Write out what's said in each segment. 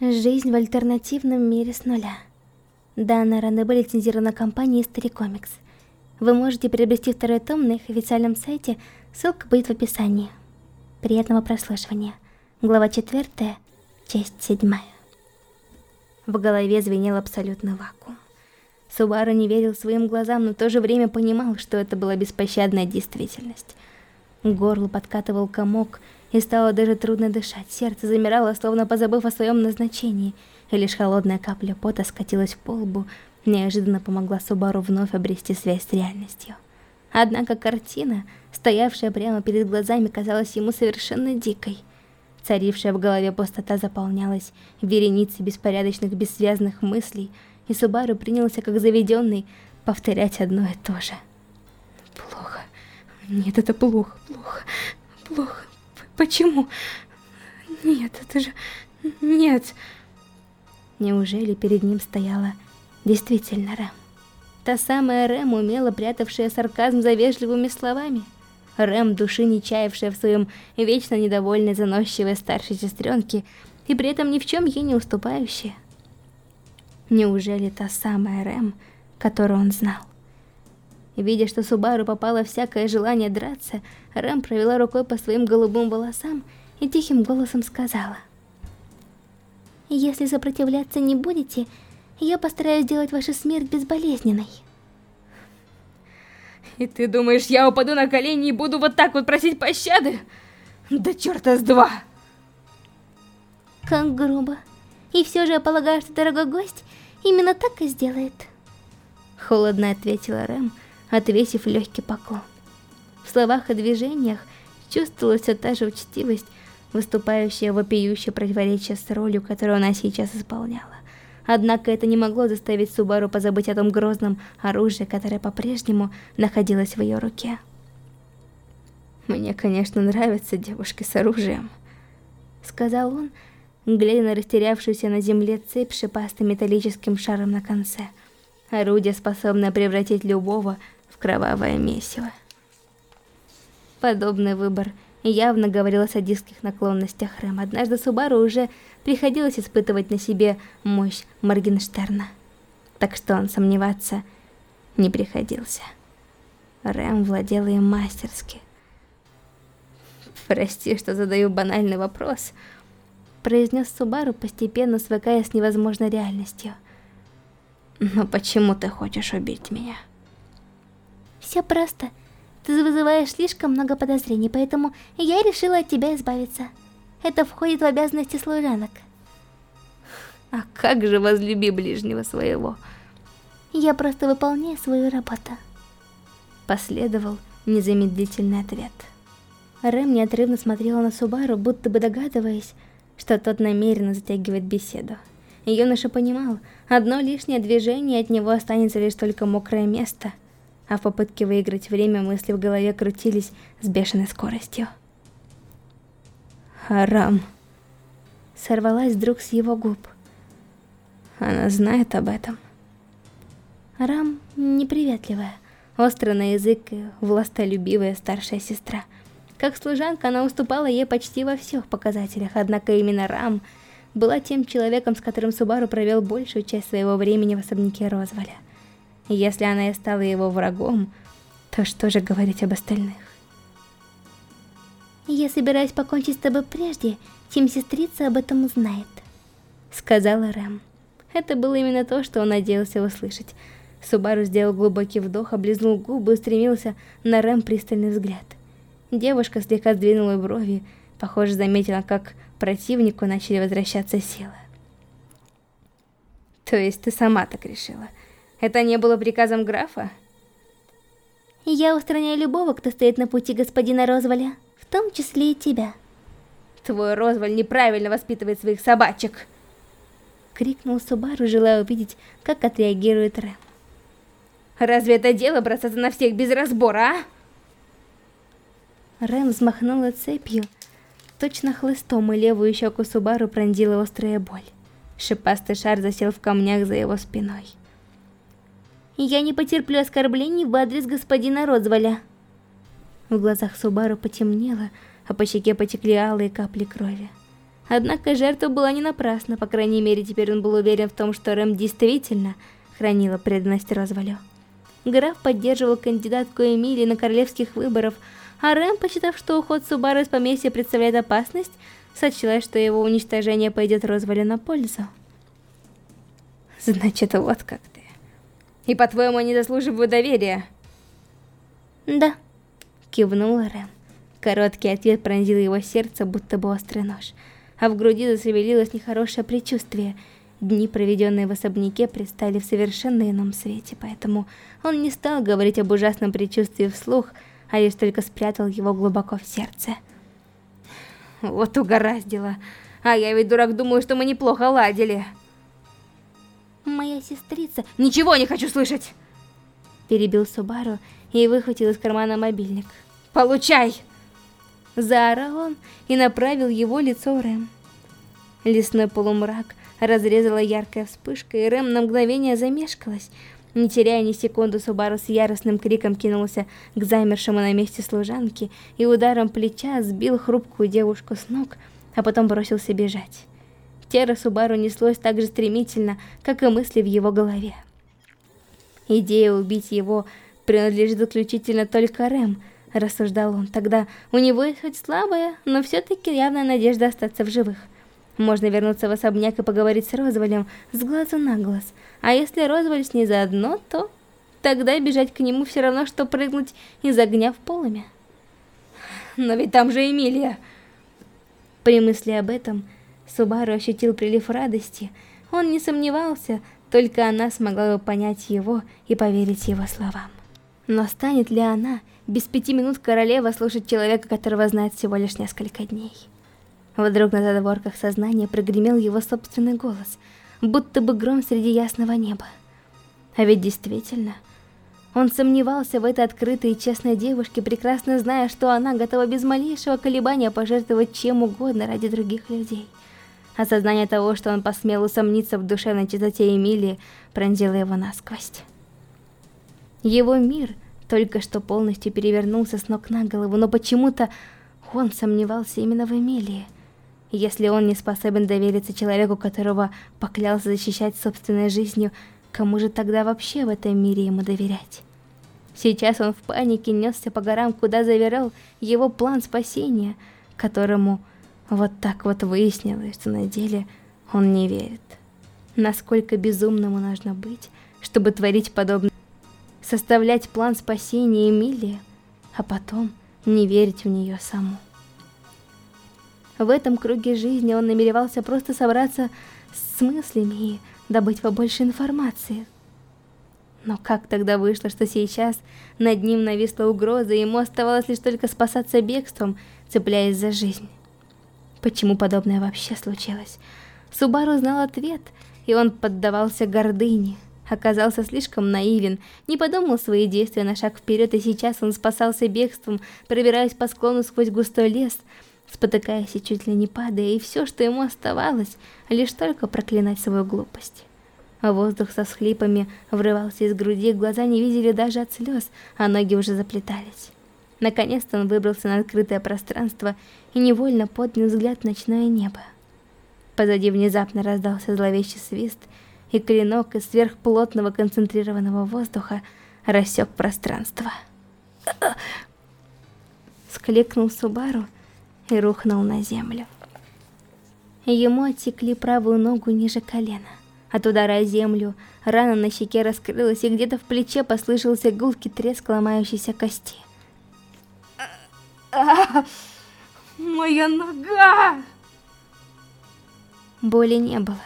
Жизнь в альтернативном мире с нуля. Данная ранеба лицензирована компанией Story Comics. Вы можете приобрести второй том на их официальном сайте, ссылка будет в описании. Приятного прослушивания. Глава 4, часть 7. В голове звенел абсолютный вакуум. Субару не верил своим глазам, но в то же время понимал, что это была беспощадная действительность. Горло подкатывал комок, и стало даже трудно дышать. Сердце замирало, словно позабыв о своем назначении, и лишь холодная капля пота скатилась по лбу, неожиданно помогла Субару вновь обрести связь с реальностью. Однако картина, стоявшая прямо перед глазами, казалась ему совершенно дикой. Царившая в голове пустота заполнялась вереницей беспорядочных бессвязных мыслей, и Субару принялся как заведенный повторять одно и то же. Плохо. Нет, это плохо, плохо, плохо. Почему? Нет, это же... Нет. Неужели перед ним стояла действительно Рэм? Та самая Рэм, умело прятавшая сарказм за вежливыми словами? Рэм, души не чаявшая в своем вечно недовольной заносчивой старшей сестренке и при этом ни в чем ей не уступающая? Неужели та самая Рэм, которую он знал? Видя, что Субару попало всякое желание драться, Рэм провела рукой по своим голубым волосам и тихим голосом сказала. «Если сопротивляться не будете, я постараюсь сделать вашу смерть безболезненной». «И ты думаешь, я упаду на колени и буду вот так вот просить пощады? Да черта с два!» «Как грубо. И все же я полагаю, что дорогой гость именно так и сделает». Холодно ответила Рэм, отвесив легкий поклон. В словах и движениях чувствовалась все та же учтивость, выступающая вопиющее противоречие с ролью, которую она сейчас исполняла. Однако это не могло заставить Субару позабыть о том грозном оружии, которое по-прежнему находилось в ее руке. «Мне, конечно, нравятся девушки с оружием», — сказал он, глядя на растерявшуюся на земле цепь шипастым металлическим шаром на конце. Орудие, способное превратить любого кровавое месиво. Подобный выбор явно говорил о садистских наклонностях Рэм. Однажды Субару уже приходилось испытывать на себе мощь Моргенштерна. Так что он сомневаться не приходился. Рэм владел им мастерски. «Прости, что задаю банальный вопрос», — произнес Субару, постепенно свыкаясь с невозможной реальностью. «Но почему ты хочешь убить меня?» Все просто. Ты вызываешь слишком много подозрений, поэтому я решила от тебя избавиться. Это входит в обязанности служанок. А как же возлюби ближнего своего? Я просто выполняю свою работу. Последовал незамедлительный ответ. Рэм неотрывно смотрела на Субару, будто бы догадываясь, что тот намеренно затягивает беседу. Юноша понимал, одно лишнее движение от него останется лишь только мокрое место — а в попытке выиграть время мысли в голове крутились с бешеной скоростью. Арам. Сорвалась вдруг с его губ. Она знает об этом. Арам неприветливая, острая на язык и властолюбивая старшая сестра. Как служанка она уступала ей почти во всех показателях, однако именно Рам была тем человеком, с которым Субару провел большую часть своего времени в особняке Розваля. Если она и стала его врагом, то что же говорить об остальных? Я собираюсь покончить с тобой прежде, чем сестрица об этом узнает. Сказала Рэм. Это было именно то, что он надеялся услышать. Субару сделал глубокий вдох, облизнул губы и устремился на Рэм пристальный взгляд. Девушка слегка сдвинула брови, похоже, заметила, как противнику начали возвращаться силы. То есть ты сама так решила? Это не было приказом графа? Я устраняю любого, кто стоит на пути господина Розваля, в том числе и тебя. Твой Розваль неправильно воспитывает своих собачек. Крикнул Субару, желая увидеть, как отреагирует Рэм. Разве это дело бросаться на всех без разбора, а? Рэм взмахнула цепью, точно хлыстом, и левую щеку Субару пронзила острая боль. Шипастый шар засел в камнях за его спиной. Я не потерплю оскорблений в адрес господина Розволя. В глазах Субару потемнело, а по щеке потекли алые капли крови. Однако жертва была не напрасна, по крайней мере теперь он был уверен в том, что Рэм действительно хранила преданность Розвалю. Граф поддерживал кандидатку Эмилии на королевских выборах, а Рэм, посчитав, что уход Субару из поместья представляет опасность, сочла, что его уничтожение пойдет Розвалю на пользу. Значит, вот как ты. И по-твоему, они заслуживают доверия? Да, кивнула Рэм. Короткий ответ пронзил его сердце, будто бы острый нож а в груди зашевелилось нехорошее предчувствие. Дни, проведенные в особняке, предстали в совершенно ином свете, поэтому он не стал говорить об ужасном предчувствии вслух, а лишь только спрятал его глубоко в сердце. Вот угораздило. А я ведь дурак думаю, что мы неплохо ладили. Моя сестрица... Ничего не хочу слышать! Перебил Субару и выхватил из кармана мобильник. Получай! Заорал он и направил его лицо Рэм. Лесной полумрак разрезала яркая вспышка, и Рэм на мгновение замешкалась. Не теряя ни секунды, Субару с яростным криком кинулся к замершему на месте служанке и ударом плеча сбил хрупкую девушку с ног, а потом бросился бежать. Тело Субару неслось так же стремительно, как и мысли в его голове. Идея убить его принадлежит исключительно только Рэм, рассуждал он. Тогда у него есть хоть слабая, но все-таки явная надежда остаться в живых. Можно вернуться в особняк и поговорить с Розвалем с глазу на глаз. А если Розваль с ней заодно, то тогда бежать к нему все равно, что прыгнуть из огня в полымя. Но ведь там же Эмилия. При мысли об этом Субару ощутил прилив радости. Он не сомневался, только она смогла бы понять его и поверить его словам. Но станет ли она без пяти минут королева слушать человека, которого знает всего лишь несколько дней. Вдруг на задворках сознания прогремел его собственный голос, будто бы гром среди ясного неба. А ведь действительно, он сомневался в этой открытой и честной девушке, прекрасно зная, что она готова без малейшего колебания пожертвовать чем угодно ради других людей. Осознание того, что он посмел усомниться в душевной чистоте Эмилии, пронзило его насквозь. Его мир — только что полностью перевернулся с ног на голову, но почему-то он сомневался именно в Эмилии. Если он не способен довериться человеку, которого поклялся защищать собственной жизнью, кому же тогда вообще в этом мире ему доверять? Сейчас он в панике несся по горам, куда заверял его план спасения, которому вот так вот выяснилось, что на деле он не верит. Насколько безумному нужно быть, чтобы творить подобное составлять план спасения Эмилии, а потом не верить в нее саму. В этом круге жизни он намеревался просто собраться с мыслями и добыть побольше информации. Но как тогда вышло, что сейчас над ним нависла угроза, и ему оставалось лишь только спасаться бегством, цепляясь за жизнь? Почему подобное вообще случилось? Субару знал ответ, и он поддавался гордыне – оказался слишком наивен, не подумал свои действия на шаг вперед, и сейчас он спасался бегством, пробираясь по склону сквозь густой лес, спотыкаясь и чуть ли не падая, и все, что ему оставалось, лишь только проклинать свою глупость. Воздух со всхлипами врывался из груди, глаза не видели даже от слез, а ноги уже заплетались. Наконец-то он выбрался на открытое пространство и невольно поднял взгляд в ночное небо. Позади внезапно раздался зловещий свист, и клинок из сверхплотного концентрированного воздуха рассек пространство. Скликнул Субару и рухнул на землю. Ему отсекли правую ногу ниже колена. От удара о землю рана на щеке раскрылась, и где-то в плече послышался гулкий треск ломающейся кости. Моя нога! Боли не было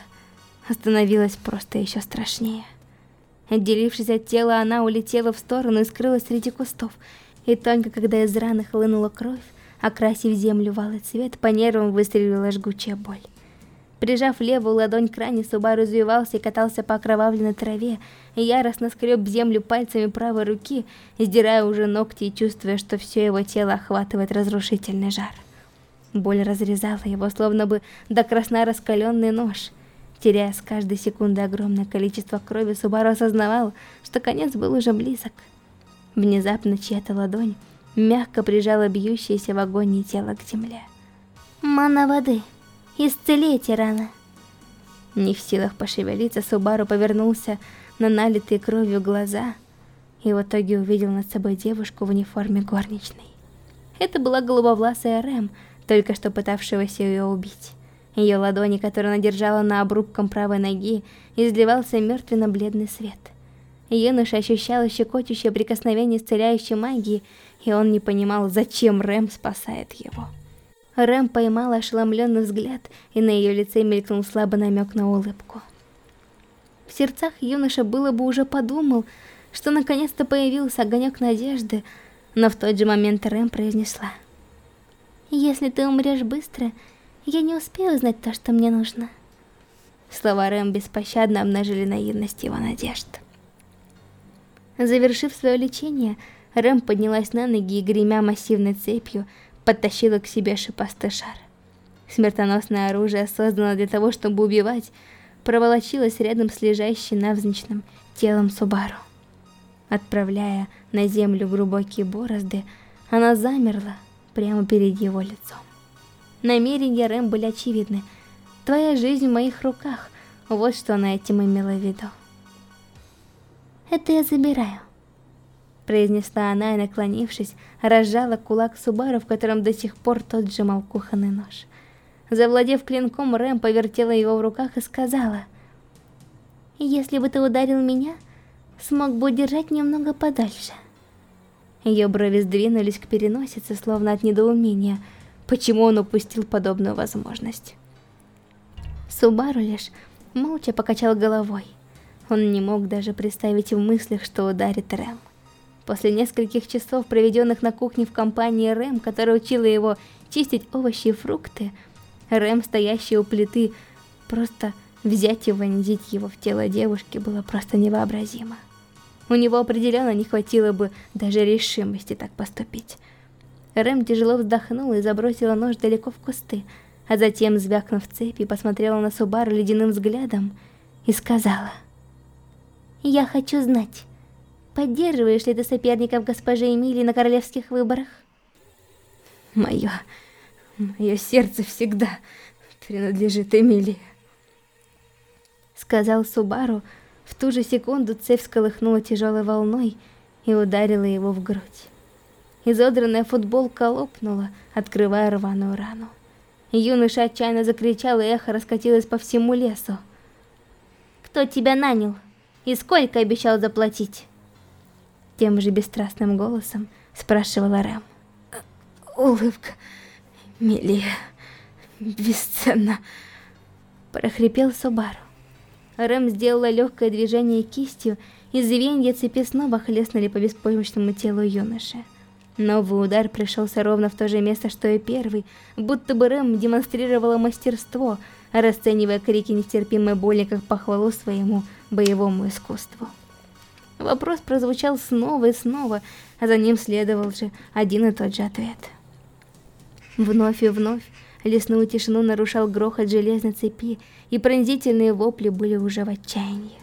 становилось просто еще страшнее. Отделившись от тела, она улетела в сторону и скрылась среди кустов. И только когда из раны хлынула кровь, окрасив землю в алый цвет, по нервам выстрелила жгучая боль. Прижав левую ладонь к ране, Субару развивался и катался по окровавленной траве, яростно скреб землю пальцами правой руки, сдирая уже ногти и чувствуя, что все его тело охватывает разрушительный жар. Боль разрезала его, словно бы до красна раскаленный нож — Теряя с каждой секунды огромное количество крови, Субару осознавал, что конец был уже близок. Внезапно чья-то ладонь мягко прижала бьющееся в агонии тело к земле. «Мана воды, Исцели эти раны. Не в силах пошевелиться, Субару повернулся на налитые кровью глаза и в итоге увидел над собой девушку в униформе горничной. Это была голубовласая Рэм, только что пытавшегося ее убить. Ее ладони, которые она держала на обрубком правой ноги, изливался мертвенно-бледный свет. Юноша ощущал щекочущее прикосновение исцеляющей магии, и он не понимал, зачем Рэм спасает его. Рэм поймала ошеломленный взгляд, и на ее лице мелькнул слабый намек на улыбку. В сердцах юноша было бы уже подумал, что наконец-то появился огонек надежды, но в тот же момент Рэм произнесла. «Если ты умрешь быстро, я не успею узнать то, что мне нужно». Слова Рэм беспощадно обнажили наивность его надежд. Завершив свое лечение, Рэм поднялась на ноги и, гремя массивной цепью, подтащила к себе шипастый шар. Смертоносное оружие, создано для того, чтобы убивать, проволочилось рядом с лежащим навзничным телом Субару. Отправляя на землю глубокие борозды, она замерла прямо перед его лицом. Намерения Рэм были очевидны. «Твоя жизнь в моих руках», вот что она этим имела в виду. «Это я забираю», произнесла она и, наклонившись, разжала кулак Субару, в котором до сих пор тот сжимал кухонный нож. Завладев клинком, Рэм повертела его в руках и сказала, «Если бы ты ударил меня, смог бы удержать немного подальше». Ее брови сдвинулись к переносице, словно от недоумения, почему он упустил подобную возможность. Субару лишь молча покачал головой. Он не мог даже представить в мыслях, что ударит Рэм. После нескольких часов, проведенных на кухне в компании Рэм, которая учила его чистить овощи и фрукты, Рэм, стоящий у плиты, просто взять и вонзить его в тело девушки было просто невообразимо. У него определенно не хватило бы даже решимости так поступить. Рэм тяжело вздохнула и забросила нож далеко в кусты, а затем, звякнув цепи, посмотрела на Субару ледяным взглядом и сказала... «Я хочу знать, Поддерживаешь ли ты соперников госпожи Эмилии на королевских выборах? Мое... Мое сердце всегда принадлежит Эмилии. Сказал Субару. В ту же секунду цепь всколыхнула тяжелой волной и ударила его в грудь. Изодранная футболка лопнула, открывая рваную рану. Юноша отчаянно закричал, и эхо раскатилось по всему лесу. «Кто тебя нанял? И сколько обещал заплатить?» Тем же бесстрастным голосом спрашивала Рэм. Улыбка Милия бесценна. Прохрипел Субару. Рэм сделала легкое движение кистью, и звенья цепи снова хлестнули по беспомощному телу юноши. Новый удар пришелся ровно в то же место, что и первый, будто бы Рэм демонстрировала мастерство, расценивая крики нестерпимой боли как похвалу своему боевому искусству. Вопрос прозвучал снова и снова, а за ним следовал же один и тот же ответ. Вновь и вновь лесную тишину нарушал грохот железной цепи, и пронзительные вопли были уже в отчаянии.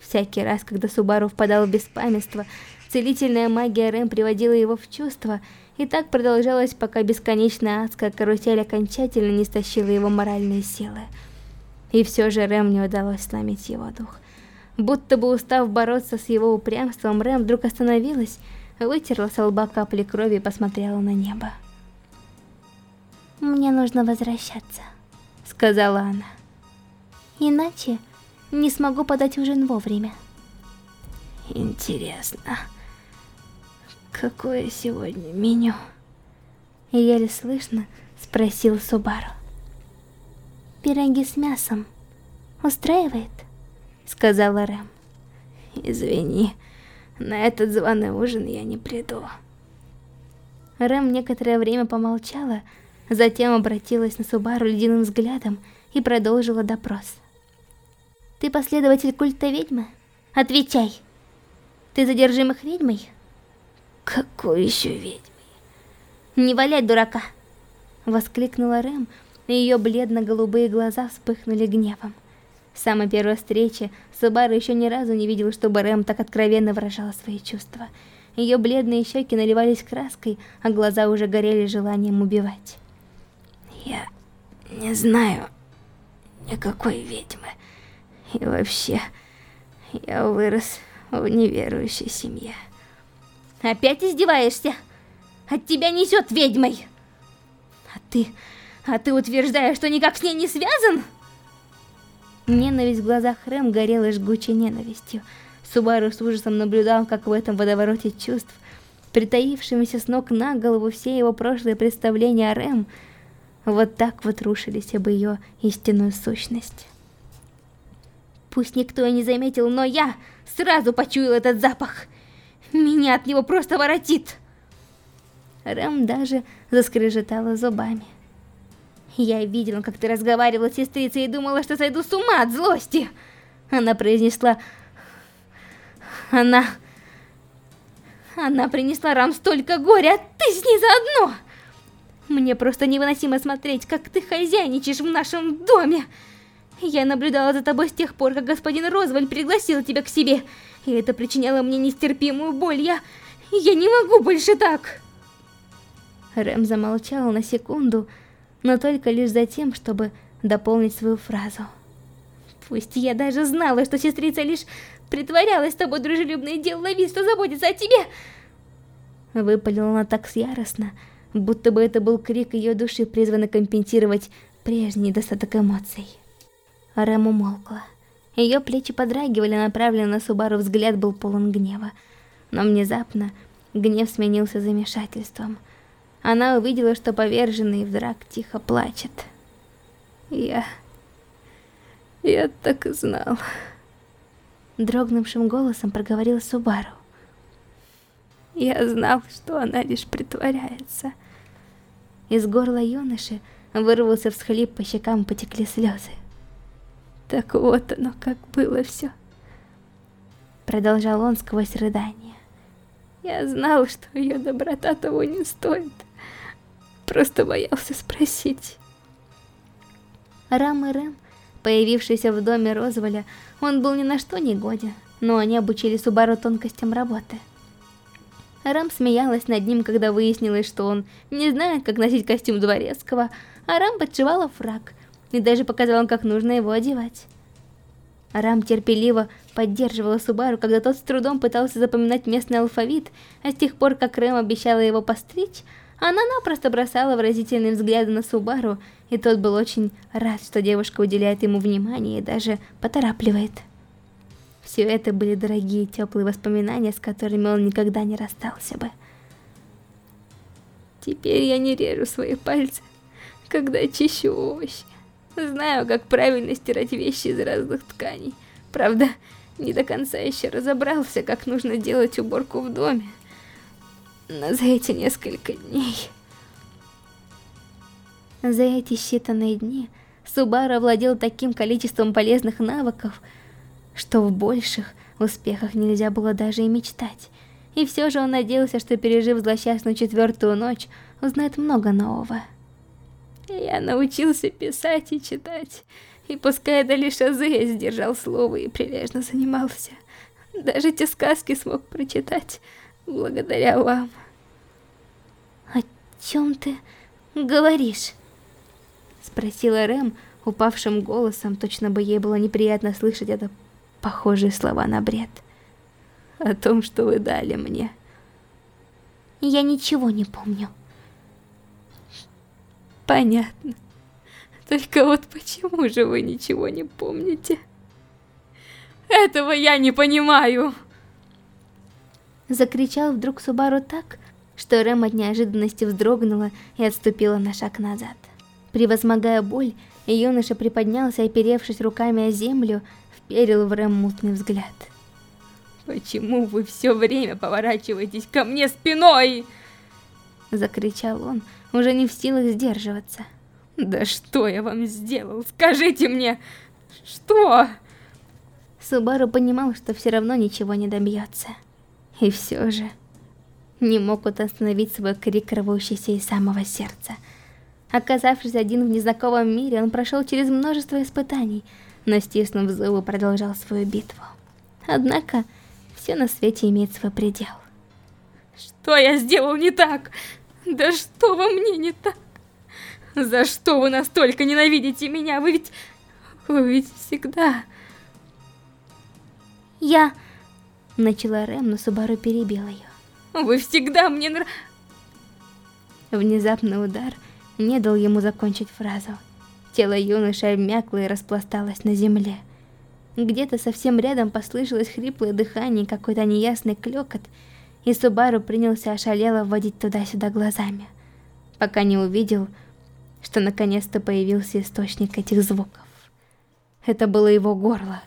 Всякий раз, когда Субару впадал в беспамятство, целительная магия Рэм приводила его в чувство, и так продолжалось, пока бесконечная адская карусель окончательно не стащила его моральные силы. И все же Рэм не удалось сломить его дух. Будто бы устав бороться с его упрямством, Рэм вдруг остановилась, вытерла с лба капли крови и посмотрела на небо. «Мне нужно возвращаться», — сказала она. «Иначе не смогу подать ужин вовремя». «Интересно, какое сегодня меню?» Еле слышно спросил Субару. «Пироги с мясом устраивает?» Сказала Рэм. Извини, на этот званый ужин я не приду. Рэм некоторое время помолчала, затем обратилась на Субару ледяным взглядом и продолжила допрос. «Ты последователь культа ведьмы? Отвечай! Ты задержимых ведьмой?» «Какой еще ведьмой?» «Не валяй, дурака!» Воскликнула Рэм, и ее бледно-голубые глаза вспыхнули гневом. С самой первой встречи Субару еще ни разу не видел, чтобы Рэм так откровенно выражала свои чувства. Ее бледные щеки наливались краской, а глаза уже горели желанием убивать. Я не знаю никакой ведьмы. И вообще, я вырос в неверующей семье. Опять издеваешься? От тебя несет ведьмой. А ты... а ты утверждаешь, что никак с ней не связан? Ненависть в глазах Рэм горела жгучей ненавистью. Субару с ужасом наблюдал, как в этом водовороте чувств, притаившимися с ног на голову все его прошлые представления о Рэм, вот так вот рушились об ее истинную сущность. Пусть никто и не заметил, но я сразу почуял этот запах. Меня от него просто воротит. Рэм даже заскрежетала зубами. Я видела, как ты разговаривала с сестрицей и думала, что сойду с ума от злости. Она произнесла... Она... Она принесла Рам столько горя, а ты с ней заодно! Мне просто невыносимо смотреть, как ты хозяйничаешь в нашем доме. Я наблюдала за тобой с тех пор, как господин Розваль пригласил тебя к себе. И это причиняло мне нестерпимую боль. Я... я не могу больше так. Рэм замолчала на секунду, но только лишь за тем, чтобы дополнить свою фразу. Пусть я даже знала, что сестрица лишь притворялась с тобой дружелюбно и делала вид, что заботится о тебе. Выпалила она так яростно, будто бы это был крик ее души, призванный компенсировать прежний недостаток эмоций. Рэм умолкла. Ее плечи подрагивали, направленный на Субару взгляд был полон гнева. Но внезапно гнев сменился замешательством. Она увидела, что поверженный в драк тихо плачет. Я... я так и знал. Дрогнувшим голосом проговорил Субару. Я знал, что она лишь притворяется. Из горла юноши вырвался всхлип, по щекам потекли слезы. Так вот оно, как было все. Продолжал он сквозь рыдание. Я знал, что ее доброта того не стоит. Просто боялся спросить. Рам и Рэм, появившийся в доме Розволя, он был ни на что не годен, но они обучили Субару тонкостям работы. Рам смеялась над ним, когда выяснилось, что он не знает, как носить костюм дворецкого, а Рам подшивала фраг, и даже показал, как нужно его одевать. Рам терпеливо поддерживала Субару, когда тот с трудом пытался запоминать местный алфавит, а с тех пор, как Рэм обещала его постричь, она напросто бросала выразительные взгляды на Субару, и тот был очень рад, что девушка уделяет ему внимание и даже поторапливает. Все это были дорогие теплые воспоминания, с которыми он никогда не расстался бы. Теперь я не режу свои пальцы, когда чищу овощи. Знаю, как правильно стирать вещи из разных тканей. Правда, не до конца еще разобрался, как нужно делать уборку в доме. За эти несколько дней... За эти считанные дни Субару овладел таким количеством полезных навыков, что в больших успехах нельзя было даже и мечтать. И все же он надеялся, что пережив злосчастную четвертую ночь, узнает много нового. Я научился писать и читать, и пускай это лишь азы, я сдержал слово и прилежно занимался. Даже эти сказки смог прочитать, благодаря вам. Чем ты говоришь? Спросила Рэм упавшим голосом, точно бы ей было неприятно слышать это похожие слова на бред. О том, что вы дали мне. Я ничего не помню. Понятно. Только вот почему же вы ничего не помните? Этого я не понимаю! Закричал вдруг Субару так, что Рэм от неожиданности вздрогнула и отступила на шаг назад. Превозмогая боль, юноша приподнялся, оперевшись руками о землю, вперил в Рэм мутный взгляд. «Почему вы все время поворачиваетесь ко мне спиной?» Закричал он, уже не в силах сдерживаться. «Да что я вам сделал? Скажите мне! Что?» Субару понимал, что все равно ничего не добьется. И все же не мог он остановить свой крик, рвущийся из самого сердца. Оказавшись один в незнакомом мире, он прошел через множество испытаний, но стиснув зубы, продолжал свою битву. Однако, все на свете имеет свой предел. «Что я сделал не так? Да что во мне не так? За что вы настолько ненавидите меня? Вы ведь... Вы ведь всегда... Я... Начала Рэм, но Субару перебил ее. Вы всегда мне нрав... Внезапный удар не дал ему закончить фразу. Тело юноши обмякло и распласталось на земле. Где-то совсем рядом послышалось хриплое дыхание и какой-то неясный клёкот, и Субару принялся ошалело водить туда-сюда глазами, пока не увидел, что наконец-то появился источник этих звуков. Это было его горло.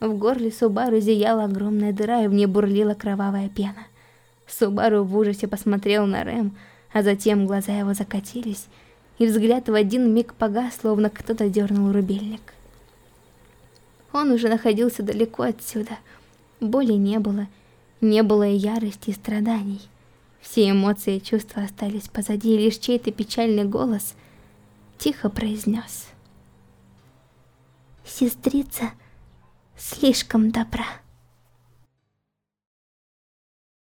В горле Субару зияла огромная дыра, и в ней бурлила кровавая пена. Субару в ужасе посмотрел на Рэм, а затем глаза его закатились, и взгляд в один миг погас, словно кто-то дернул рубильник. Он уже находился далеко отсюда. Боли не было, не было и ярости, и страданий. Все эмоции и чувства остались позади, и лишь чей-то печальный голос тихо произнес. «Сестрица слишком добра».